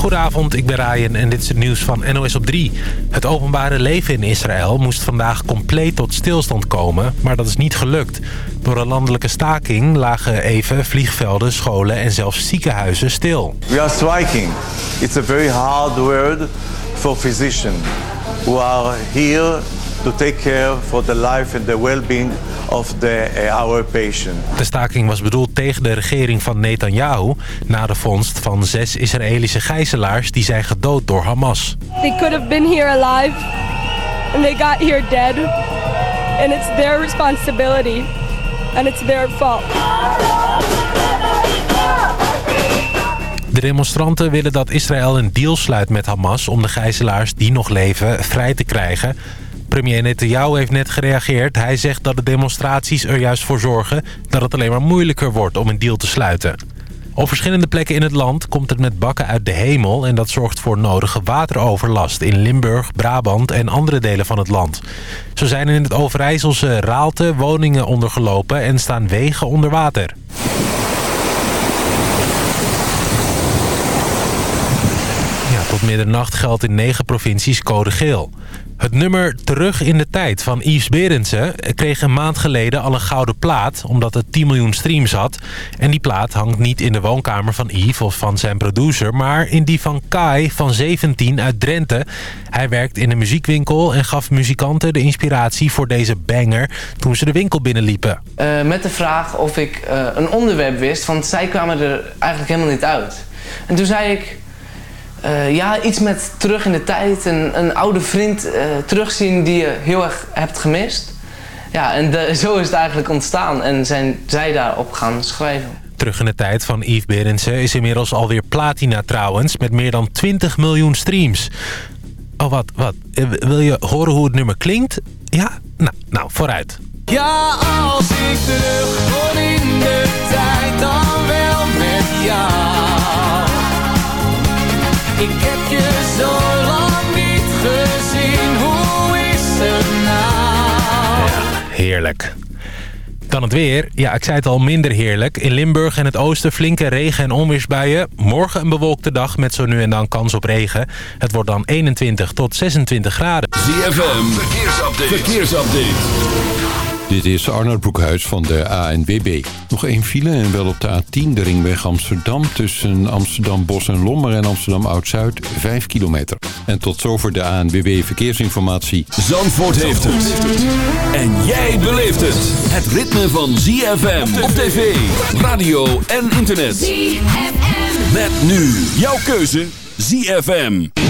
Goedenavond, ik ben Ryan en dit is het nieuws van NOS op 3. Het openbare leven in Israël moest vandaag compleet tot stilstand komen, maar dat is niet gelukt. Door een landelijke staking lagen even vliegvelden, scholen en zelfs ziekenhuizen stil. We are striking. It's a very hard word for physicians who are here to take care for the life and the well-being of the, uh, our patient. De staking was bedoeld tegen de regering van Netanyahu... na de vondst van zes Israëlische gijzelaars die zijn gedood door Hamas. They could have been here alive and they got here dead. And it's their responsibility and it's their fault. De demonstranten willen dat Israël een deal sluit met Hamas... om de gijzelaars die nog leven vrij te krijgen... Premier Netanyahu heeft net gereageerd. Hij zegt dat de demonstraties er juist voor zorgen... dat het alleen maar moeilijker wordt om een deal te sluiten. Op verschillende plekken in het land komt het met bakken uit de hemel... en dat zorgt voor nodige wateroverlast in Limburg, Brabant en andere delen van het land. Zo zijn in het Overijsselse Raalte woningen ondergelopen en staan wegen onder water. Tot middernacht geldt in negen provincies code geel. Het nummer Terug in de Tijd van Yves Berendsen kreeg een maand geleden al een gouden plaat... omdat het 10 miljoen streams had. En die plaat hangt niet in de woonkamer van Yves of van zijn producer... maar in die van Kai van 17 uit Drenthe. Hij werkt in een muziekwinkel en gaf muzikanten de inspiratie voor deze banger... toen ze de winkel binnenliepen. Uh, met de vraag of ik uh, een onderwerp wist, want zij kwamen er eigenlijk helemaal niet uit. En toen zei ik... Uh, ja, iets met terug in de tijd. Een, een oude vriend uh, terugzien die je heel erg hebt gemist. Ja, en de, zo is het eigenlijk ontstaan. En zijn zij daarop gaan schrijven. Terug in de tijd van Yves Berendsen is inmiddels alweer platina trouwens... met meer dan 20 miljoen streams. Oh, wat, wat? Wil je horen hoe het nummer klinkt? Ja? Nou, nou vooruit. Ja, als ik terug kon in de tijd, dan wel met jou. Ik heb je zo lang niet gezien, hoe is het nou? Ja, heerlijk. Dan het weer. Ja, ik zei het al, minder heerlijk. In Limburg en het oosten flinke regen- en onweersbuien. Morgen een bewolkte dag met zo nu en dan kans op regen. Het wordt dan 21 tot 26 graden. ZFM, verkeersupdate. verkeersupdate. Dit is Arnold Broekhuis van de ANWB. Nog één file en wel op de A10, de ringweg Amsterdam... tussen Amsterdam Bos en Lommer en Amsterdam Oud-Zuid, 5 kilometer. En tot zover de ANWB Verkeersinformatie. Zandvoort heeft het. En jij beleeft het. Het ritme van ZFM op tv, radio en internet. ZFM. Met nu jouw keuze ZFM.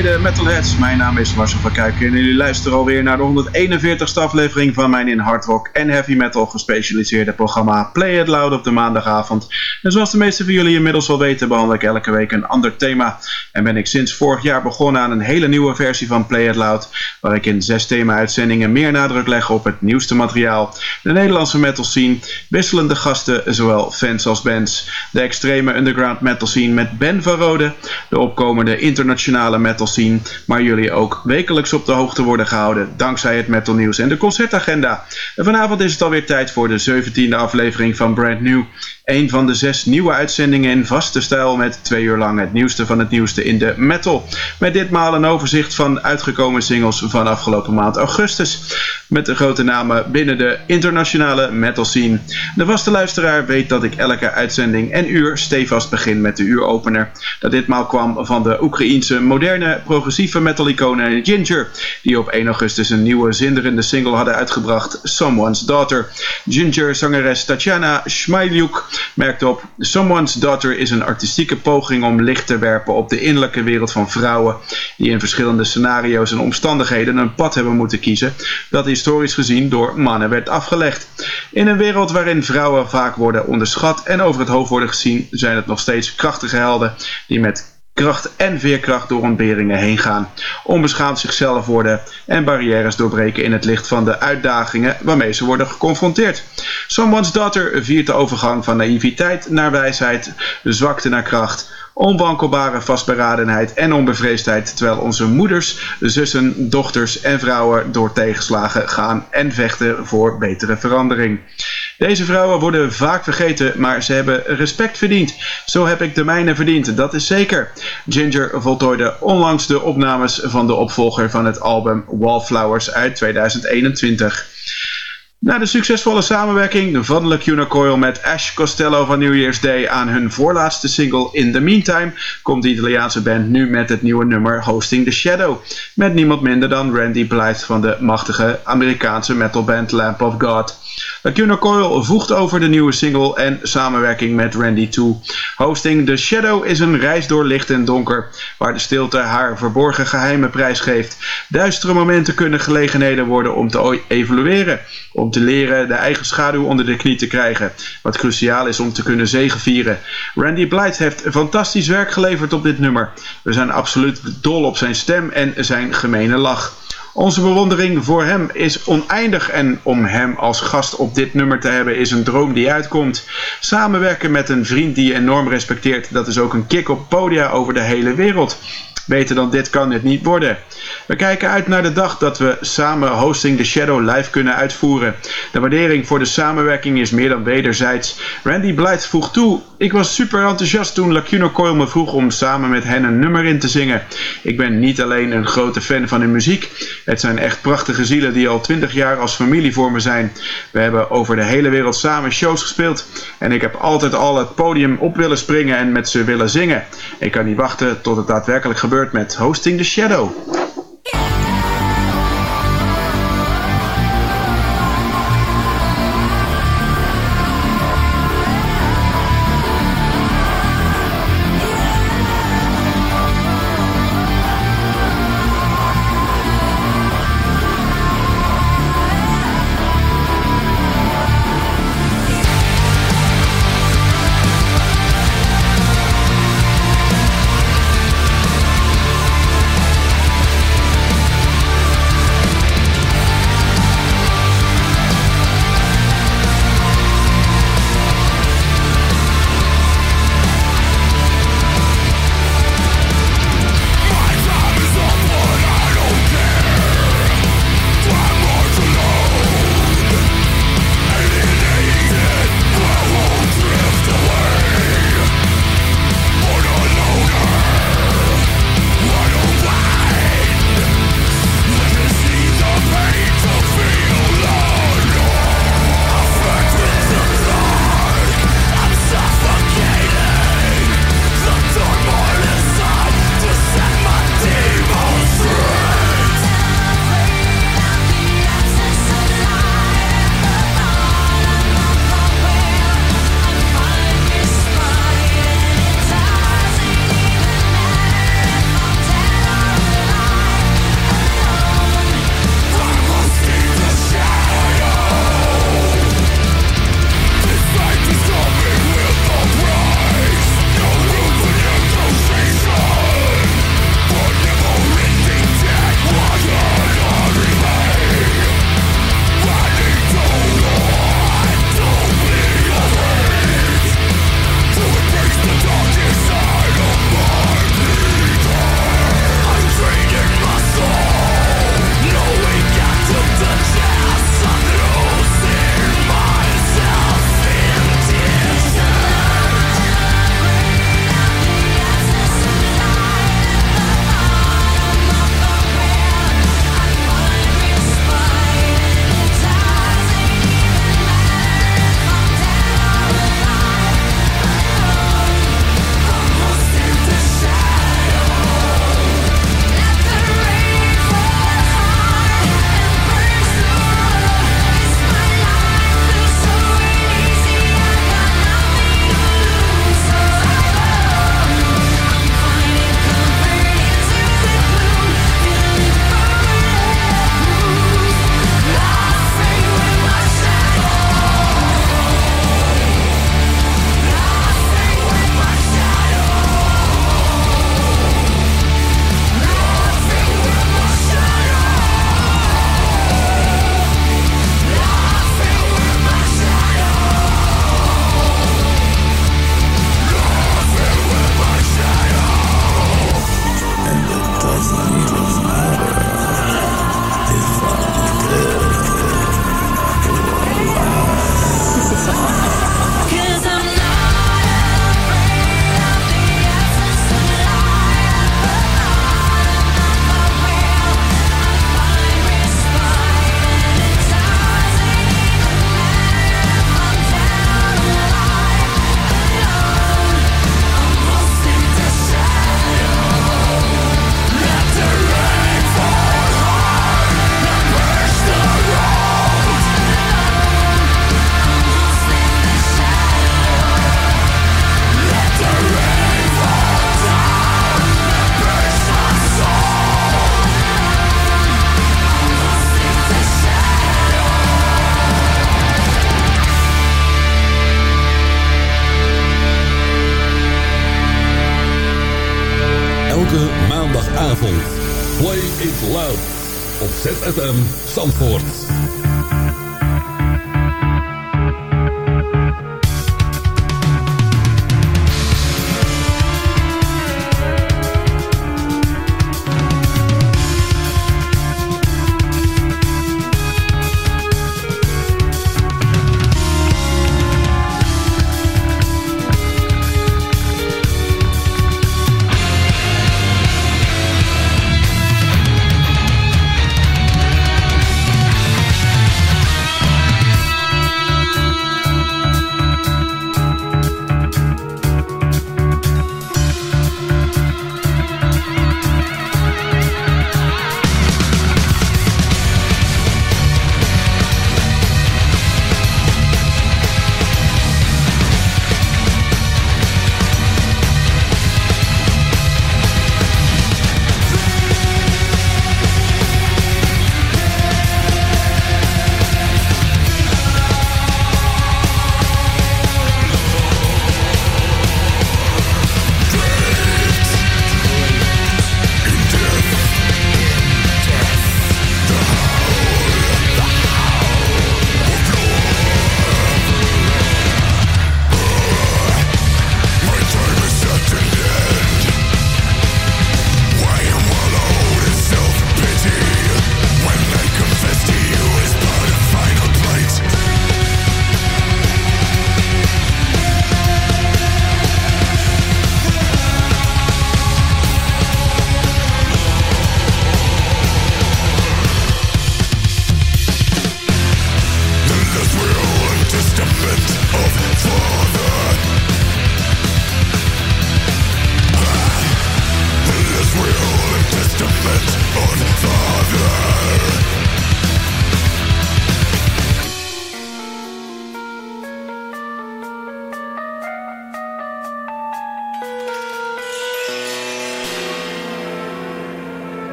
Goedenavond, mede metalheads. Mijn naam is Marcel van Kuiken en jullie luisteren alweer naar de 141ste aflevering van mijn in hard rock en heavy metal gespecialiseerde programma Play It Loud op de maandagavond. En zoals de meeste van jullie inmiddels wel weten behandel ik elke week een ander thema. En ben ik sinds vorig jaar begonnen aan een hele nieuwe versie van Play It Loud, waar ik in zes thema-uitzendingen meer nadruk leg op het nieuwste materiaal, de Nederlandse metal scene, wisselende gasten, zowel fans als bands, de extreme underground metal scene met Ben van Rode, de opkomende internationale metal scene, maar jullie ook wekelijks op de hoogte worden gehouden dankzij het metal nieuws en de concertagenda. En vanavond is het alweer tijd voor de 17e aflevering van Brand New. Een van de zes nieuwe uitzendingen in vaste stijl met twee uur lang het nieuwste van het nieuwste in de metal. Met ditmaal een overzicht van uitgekomen singles van afgelopen maand augustus. Met de grote namen binnen de internationale metal scene. De vaste luisteraar weet dat ik elke uitzending en uur stevast begin met de uuropener. Dat ditmaal kwam van de Oekraïense moderne progressieve metal iconen Ginger. Die op 1 augustus een nieuwe zinderende single hadden uitgebracht, Someone's Daughter. Ginger zangeres Tatjana Shmailuk merkte op... Someone's Daughter is een artistieke poging om licht te werpen op de innerlijke wereld van vrouwen... die in verschillende scenario's en omstandigheden een pad hebben moeten kiezen... dat historisch gezien door mannen werd afgelegd. In een wereld waarin vrouwen vaak worden onderschat en over het hoofd worden gezien... zijn het nog steeds krachtige helden die met kracht en veerkracht door ontberingen heen gaan, onbeschaamd zichzelf worden en barrières doorbreken in het licht van de uitdagingen waarmee ze worden geconfronteerd. Someone's Daughter viert de overgang van naïviteit naar wijsheid, zwakte naar kracht, onwankelbare vastberadenheid en onbevreesdheid, terwijl onze moeders, zussen, dochters en vrouwen door tegenslagen gaan en vechten voor betere verandering. Deze vrouwen worden vaak vergeten, maar ze hebben respect verdiend. Zo heb ik de mijne verdiend, dat is zeker. Ginger voltooide onlangs de opnames van de opvolger van het album Wallflowers uit 2021. Na de succesvolle samenwerking van Lacuna Coil met Ash Costello van New Year's Day aan hun voorlaatste single In The Meantime komt de Italiaanse band nu met het nieuwe nummer Hosting the Shadow. Met niemand minder dan Randy Blythe van de machtige Amerikaanse metalband Lamp of God. Lacuna Coil voegt over de nieuwe single en samenwerking met Randy toe. Hosting The Shadow is een reis door licht en donker, waar de stilte haar verborgen geheimen prijsgeeft. Duistere momenten kunnen gelegenheden worden om te evalueren, om te leren de eigen schaduw onder de knie te krijgen, wat cruciaal is om te kunnen zegevieren. Randy Blythe heeft fantastisch werk geleverd op dit nummer. We zijn absoluut dol op zijn stem en zijn gemene lach. Onze bewondering voor hem is oneindig en om hem als gast op dit nummer te hebben is een droom die uitkomt. Samenwerken met een vriend die je enorm respecteert, dat is ook een kick op podia over de hele wereld. Beter dan dit kan het niet worden. We kijken uit naar de dag dat we samen Hosting the Shadow live kunnen uitvoeren. De waardering voor de samenwerking is meer dan wederzijds. Randy Blythe voegt toe, ik was super enthousiast toen Lacuna Coil me vroeg om samen met hen een nummer in te zingen. Ik ben niet alleen een grote fan van hun muziek, het zijn echt prachtige zielen die al 20 jaar als familie voor me zijn. We hebben over de hele wereld samen shows gespeeld en ik heb altijd al het podium op willen springen en met ze willen zingen. Ik kan niet wachten tot het daadwerkelijk gebeurt met Hosting the Shadow.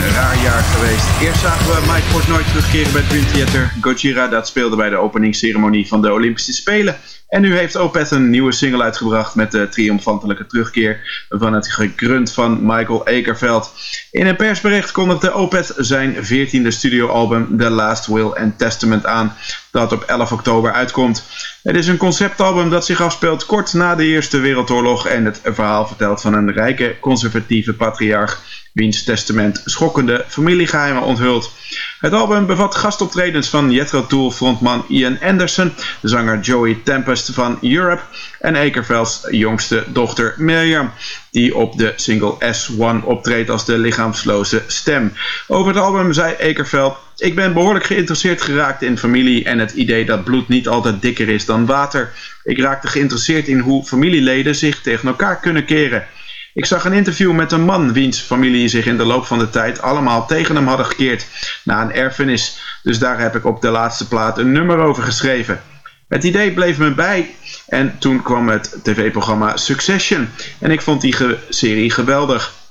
Een raar jaar geweest. Eerst zagen we Mike Portnoy terugkeren bij Dream Theater. Gojira dat speelde bij de openingsceremonie van de Olympische Spelen. En nu heeft Opeth een nieuwe single uitgebracht met de triomfantelijke terugkeer van het gegrunt van Michael Akerveld. In een persbericht kondigde Opeth zijn 14e studioalbum The Last Will and Testament aan. dat op 11 oktober uitkomt. Het is een conceptalbum dat zich afspeelt kort na de Eerste Wereldoorlog en het verhaal vertelt van een rijke conservatieve patriarch wiens testament schokkende familiegeheimen onthult. Het album bevat gastoptredens van Jethro Tull frontman Ian Anderson, de zanger Joey Tempest van Europe en Ekervelds jongste dochter Miriam, die op de single S1 optreedt als de lichaamsloze stem. Over het album zei Ekerveld ik ben behoorlijk geïnteresseerd geraakt in familie en het idee dat bloed niet altijd dikker is dan water. Ik raakte geïnteresseerd in hoe familieleden zich tegen elkaar kunnen keren. Ik zag een interview met een man wiens familie zich in de loop van de tijd allemaal tegen hem hadden gekeerd na een erfenis. Dus daar heb ik op de laatste plaat een nummer over geschreven. Het idee bleef me bij en toen kwam het tv-programma Succession en ik vond die serie geweldig.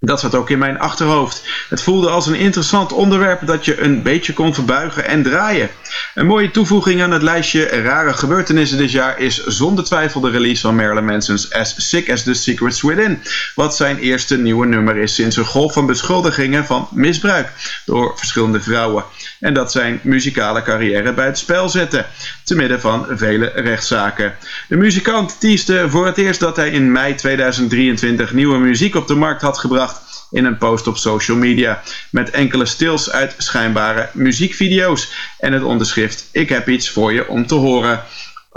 Dat zat ook in mijn achterhoofd. Het voelde als een interessant onderwerp dat je een beetje kon verbuigen en draaien. Een mooie toevoeging aan het lijstje rare gebeurtenissen dit jaar is zonder twijfel de release van Marilyn Manson's As Sick As The Secrets Within. Wat zijn eerste nieuwe nummer is sinds een golf van beschuldigingen van misbruik door verschillende vrouwen. En dat zijn muzikale carrière bij het spel zetten, te midden van vele rechtszaken. De muzikant teaste voor het eerst dat hij in mei 2023 nieuwe muziek op de markt had gebracht in een post op social media met enkele stils uit schijnbare muziekvideo's en het onderschrift Ik heb iets voor je om te horen.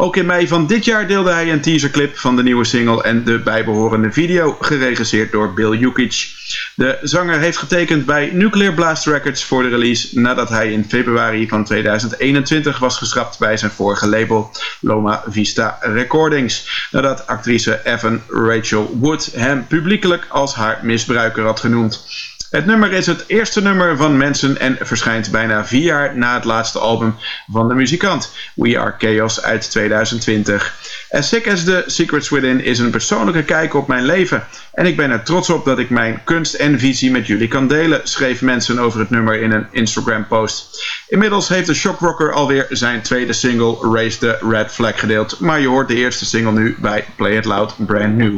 Ook in mei van dit jaar deelde hij een teaserclip van de nieuwe single en de bijbehorende video, geregisseerd door Bill Jukic. De zanger heeft getekend bij Nuclear Blast Records voor de release nadat hij in februari van 2021 was geschrapt bij zijn vorige label Loma Vista Recordings. Nadat actrice Evan Rachel Wood hem publiekelijk als haar misbruiker had genoemd. Het nummer is het eerste nummer van Mensen en verschijnt bijna vier jaar na het laatste album van de muzikant, We Are Chaos uit 2020. As Sick As The Secrets Within is een persoonlijke kijk op mijn leven en ik ben er trots op dat ik mijn kunst en visie met jullie kan delen, schreef Mensen over het nummer in een Instagram post. Inmiddels heeft de shockrocker alweer zijn tweede single Raise The Red Flag gedeeld, maar je hoort de eerste single nu bij Play It Loud Brand New.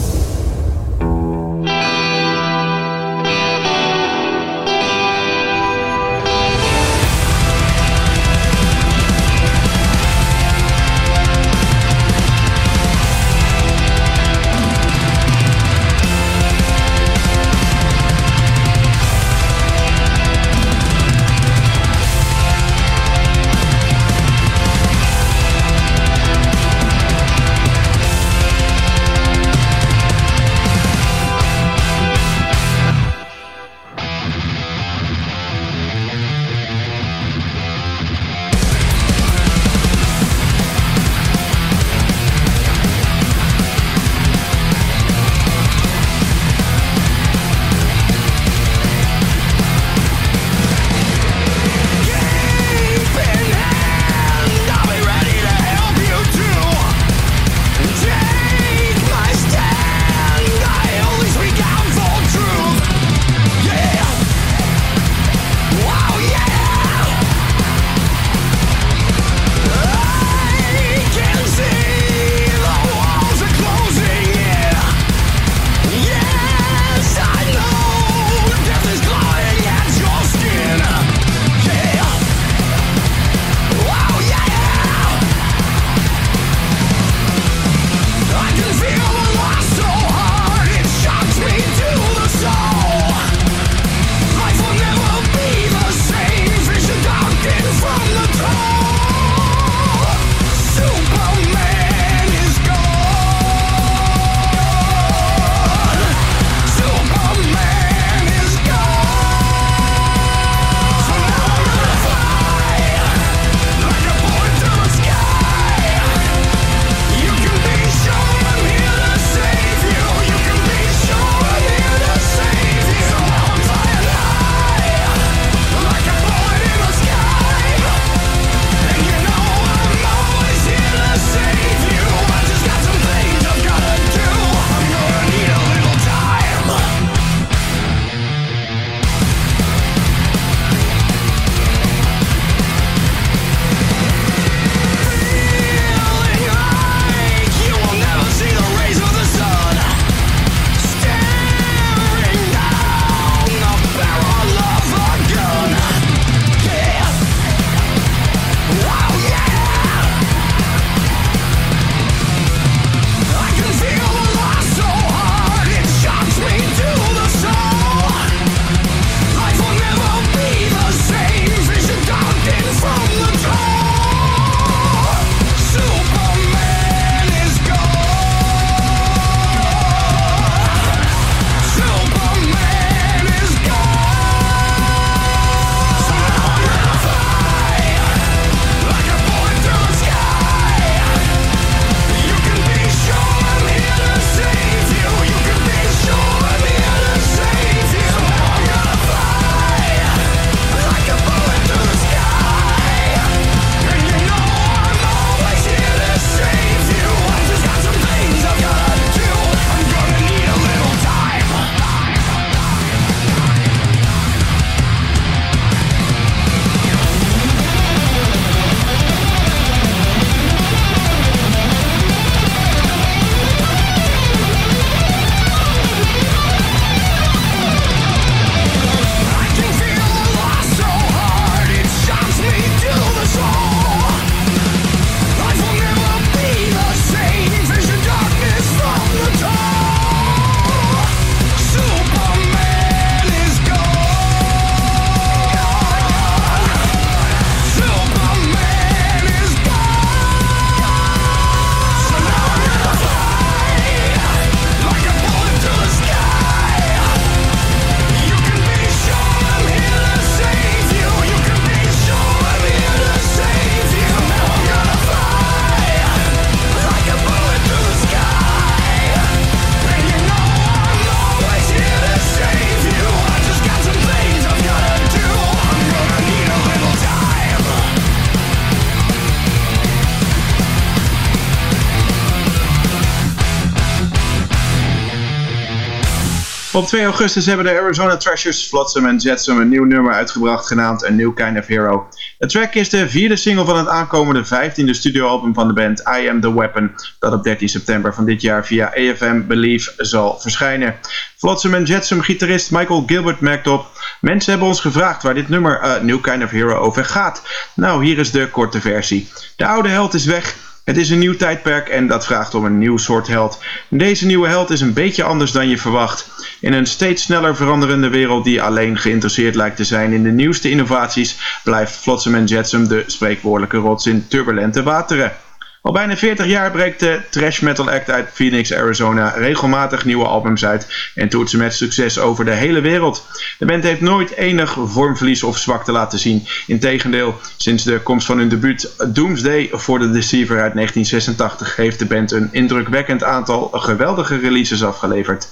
2 augustus hebben de Arizona Treasures, Flotsam en Jetsam een nieuw nummer uitgebracht genaamd A New Kind of Hero. De track is de vierde single van het aankomende 15e studioalbum van de band I Am The Weapon, dat op 13 september van dit jaar via AFM Believe zal verschijnen. Flotsam en Jetsam gitarist Michael Gilbert merkt op, mensen hebben ons gevraagd waar dit nummer A New Kind of Hero over gaat. Nou, hier is de korte versie. De oude held is weg het is een nieuw tijdperk en dat vraagt om een nieuw soort held. Deze nieuwe held is een beetje anders dan je verwacht. In een steeds sneller veranderende wereld die alleen geïnteresseerd lijkt te zijn in de nieuwste innovaties, blijft Flotsam en Jetsam de spreekwoordelijke rots in turbulente wateren. Al bijna 40 jaar breekt de trash metal act uit Phoenix, Arizona regelmatig nieuwe albums uit en toert ze met succes over de hele wereld. De band heeft nooit enig vormverlies of zwakte laten zien. Integendeel, sinds de komst van hun debuut Doomsday voor de Deceiver uit 1986 heeft de band een indrukwekkend aantal geweldige releases afgeleverd.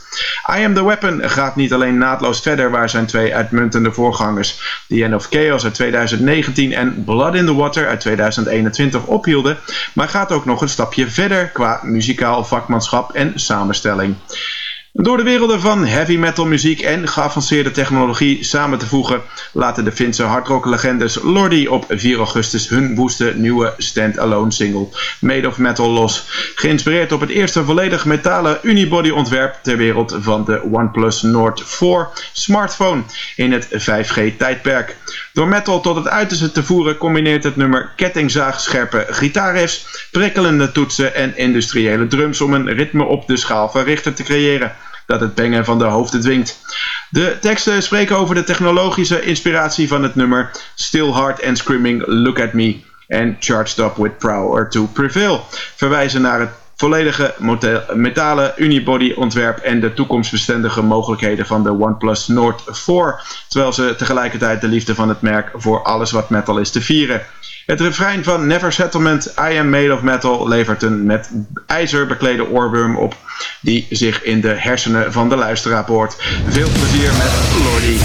I Am The Weapon gaat niet alleen naadloos verder waar zijn twee uitmuntende voorgangers The End of Chaos uit 2019 en Blood in the Water uit 2021 ophielden, maar gaat gaat ook nog een stapje verder qua muzikaal vakmanschap en samenstelling. Door de werelden van heavy metal muziek en geavanceerde technologie samen te voegen, laten de Finse hardrock legendes Lordi op 4 augustus hun woeste nieuwe stand-alone single Made of Metal los. Geïnspireerd op het eerste volledig metalen unibody ontwerp ter wereld van de OnePlus Nord 4 smartphone in het 5G tijdperk. Door metal tot het uiterste te voeren combineert het nummer kettingzaagscherpe gitaarriffs, prikkelende toetsen en industriële drums om een ritme op de schaal van Richter te creëren dat het bengen van de hoofden dwingt. De teksten spreken over de technologische inspiratie van het nummer Still Hard and Screaming Look at Me en Charged Up with Power to Prevail, verwijzen naar het volledige metalen unibody ontwerp en de toekomstbestendige mogelijkheden van de OnePlus Nord 4, terwijl ze tegelijkertijd de liefde van het merk voor alles wat metal is te vieren. Het refrein van Never Settlement, I Am Made of Metal levert een met ijzer beklede oorworm op die zich in de hersenen van de luisteraar boort. Veel plezier met Lordy.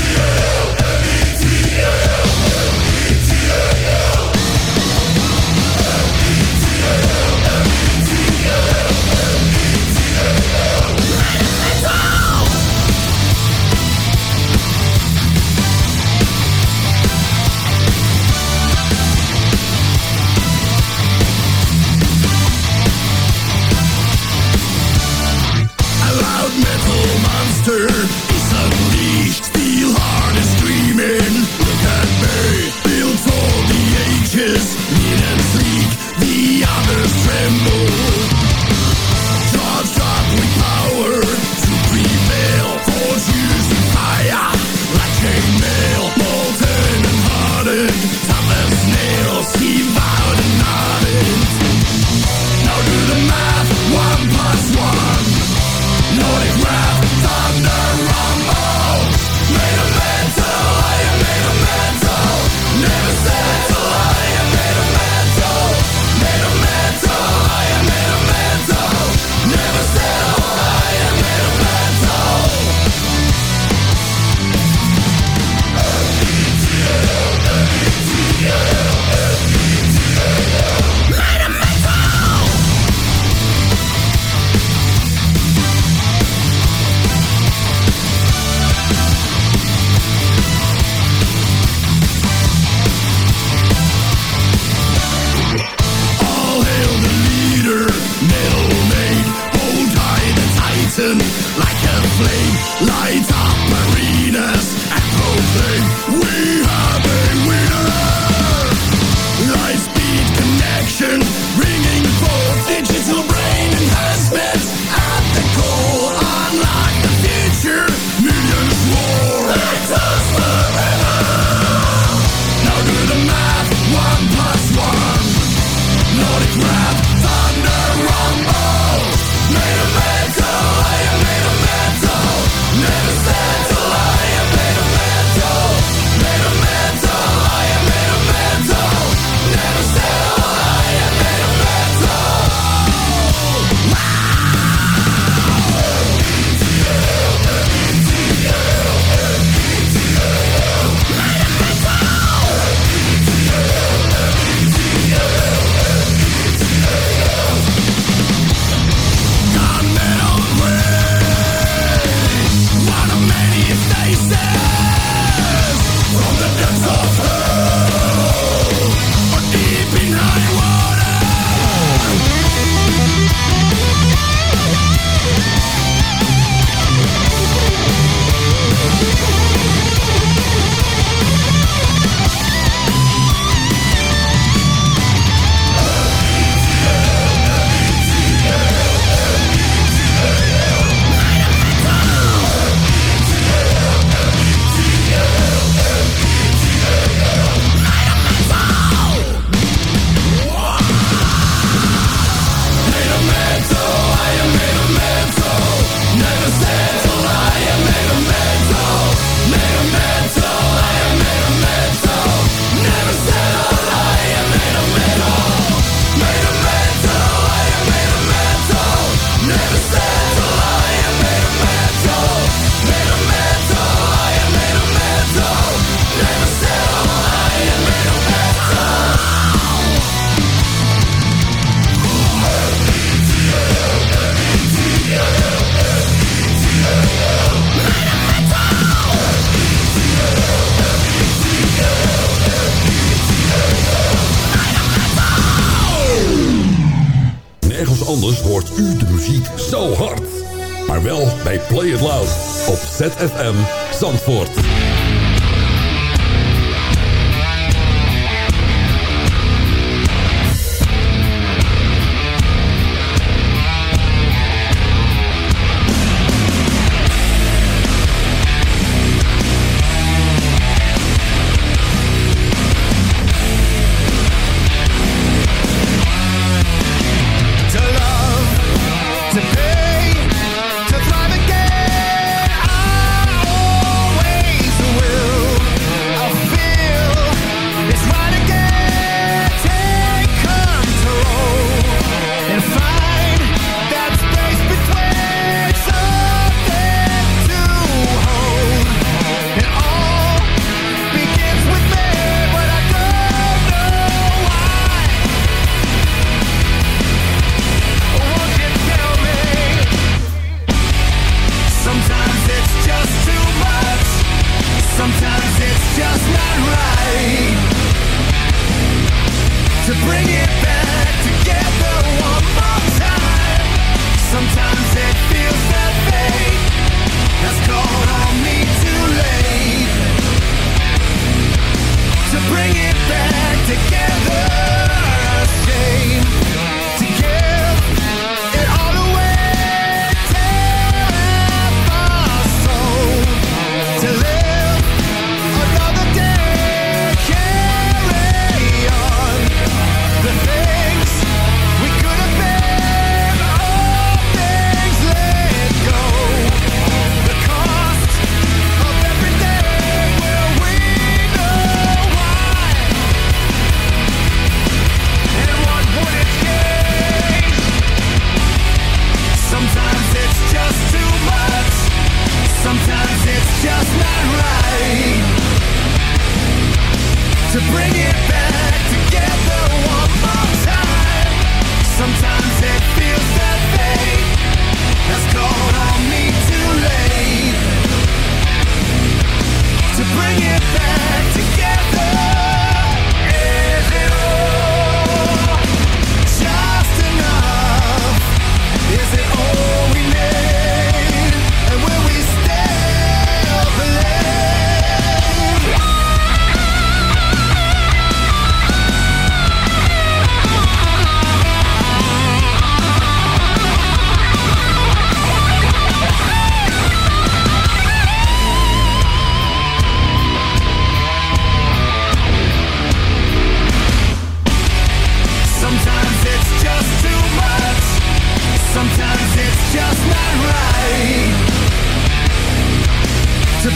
Zo hard. Maar wel bij Play It Loud op ZFM Zandvoort. Bring it back together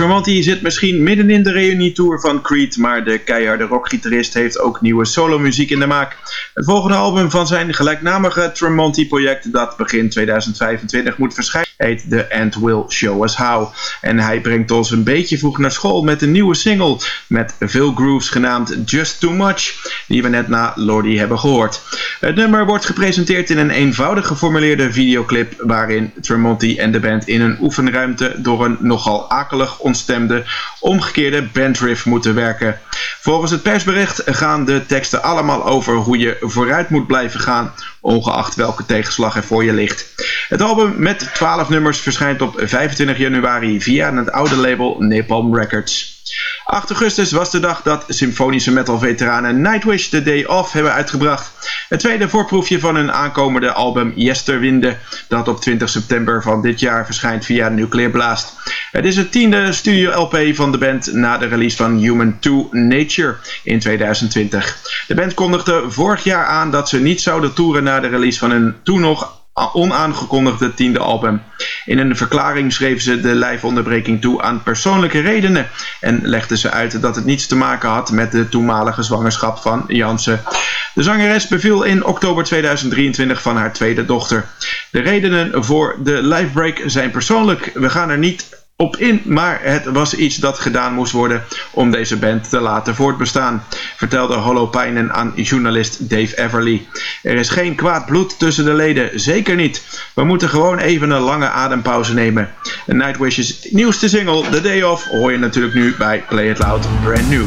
Tremonti zit misschien midden in de reunietour van Creed, maar de keiharde rockgitarist heeft ook nieuwe solomuziek in de maak. Het volgende album van zijn gelijknamige Tremonti-project dat begin 2025 moet verschijnen heet The End Will Show Us How. En hij brengt ons een beetje vroeg naar school met een nieuwe single met veel grooves genaamd Just Too Much, die we net na Lordy hebben gehoord. Het nummer wordt gepresenteerd in een eenvoudig geformuleerde videoclip waarin Tremonti en de band in een oefenruimte door een nogal akelig ontstemde omgekeerde bandriff moeten werken. Volgens het persbericht gaan de teksten allemaal over hoe je vooruit moet blijven gaan, ongeacht welke tegenslag er voor je ligt. Het album met 12 nummers verschijnt op 25 januari via het oude label Napalm Records. 8 augustus was de dag dat symfonische metal veteranen Nightwish The Day Off hebben uitgebracht. Het tweede voorproefje van hun aankomende album Yesterwinde, dat op 20 september van dit jaar verschijnt via Nuclear Blast. Het is het tiende studio-LP van de band na de release van Human to Nature in 2020. De band kondigde vorig jaar aan dat ze niet zouden toeren na de release van hun toen nog onaangekondigde tiende album. In een verklaring schreven ze de lijfonderbreking toe aan persoonlijke redenen en legden ze uit dat het niets te maken had met de toenmalige zwangerschap van Jansen. De zangeres beviel in oktober 2023 van haar tweede dochter. De redenen voor de livebreak zijn persoonlijk. We gaan er niet op in, maar het was iets dat gedaan moest worden om deze band te laten voortbestaan, vertelde Holopainen aan journalist Dave Everly. Er is geen kwaad bloed tussen de leden, zeker niet. We moeten gewoon even een lange adempauze nemen. Nightwish's nieuwste single, The Day Off, hoor je natuurlijk nu bij Play It Loud Brand New.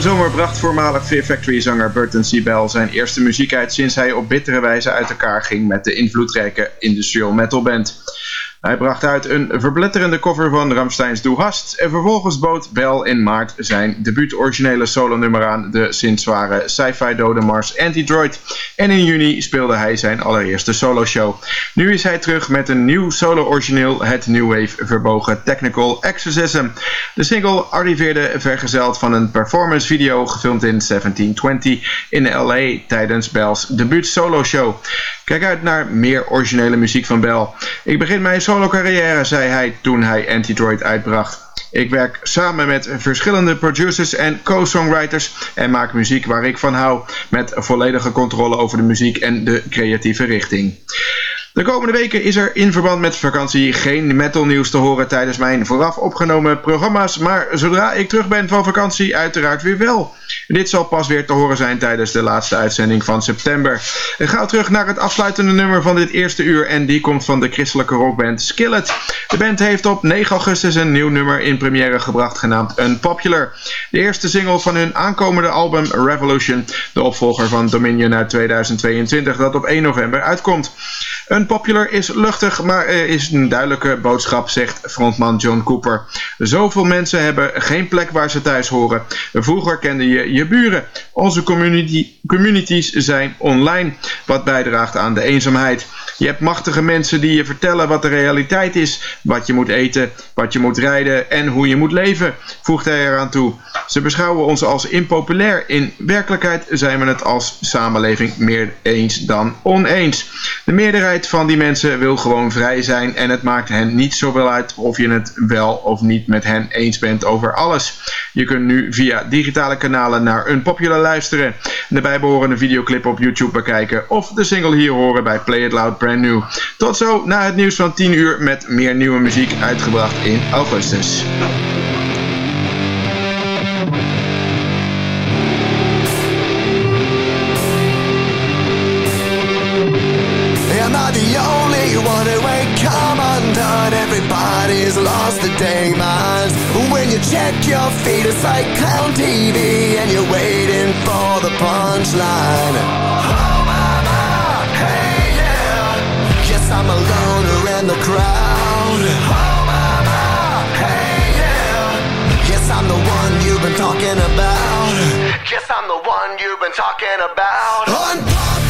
Zomer bracht voormalig Fear Factory-zanger Burton C. Bell zijn eerste muziek uit sinds hij op bittere wijze uit elkaar ging met de invloedrijke industrial metal band. Hij bracht uit een verbletterende cover van Ramsteins Du Hast en vervolgens bood Bell in maart zijn debuut-originele solonummer aan de sinds zware sci-fi dode Mars Antidroid en in juni speelde hij zijn allereerste soloshow. Nu is hij terug met een nieuw solo-origineel, het New Wave verbogen Technical Exorcism. De single arriveerde vergezeld van een performance video gefilmd in 1720 in LA tijdens Bell's debuut soloshow. Kijk uit naar meer originele muziek van Bell. Ik begin mijn solo carrière, zei hij toen hij Antidroid uitbracht. Ik werk samen met verschillende producers en co-songwriters en maak muziek waar ik van hou, met volledige controle over de muziek en de creatieve richting. De komende weken is er in verband met vakantie geen metal nieuws te horen tijdens mijn vooraf opgenomen programma's, maar zodra ik terug ben van vakantie uiteraard weer wel. Dit zal pas weer te horen zijn tijdens de laatste uitzending van september. Gauw terug naar het afsluitende nummer van dit eerste uur en die komt van de christelijke rockband Skillet. De band heeft op 9 augustus een nieuw nummer in première gebracht genaamd Unpopular. De eerste single van hun aankomende album Revolution, de opvolger van Dominion uit 2022 dat op 1 november uitkomt. Unpopular is luchtig, maar er is een duidelijke boodschap, zegt frontman John Cooper. Zoveel mensen hebben geen plek waar ze thuis horen. Vroeger kende je je buren. Onze community, communities zijn online, wat bijdraagt aan de eenzaamheid. Je hebt machtige mensen die je vertellen wat de realiteit is, wat je moet eten, wat je moet rijden en hoe je moet leven, voegt hij eraan toe. Ze beschouwen ons als impopulair. In werkelijkheid zijn we het als samenleving meer eens dan oneens. De meerderheid van die mensen wil gewoon vrij zijn en het maakt hen niet zoveel uit of je het wel of niet met hen eens bent over alles. Je kunt nu via digitale kanalen naar Unpopular luisteren, de bijbehorende videoclip op YouTube bekijken of de single hier horen bij Play It Loud Brand New. Tot zo na het nieuws van 10 uur met meer nieuwe muziek uitgebracht in augustus. The only one who ain't come undone? Everybody's lost their dang minds. When you check your feet, it's like clown TV, and you're waiting for the punchline. Oh, mama, hey, yeah. Guess I'm a loner in the crowd. Oh, mama, hey, yeah. Guess I'm the one you've been talking about. Yes I'm the one you've been talking about. Unpopular.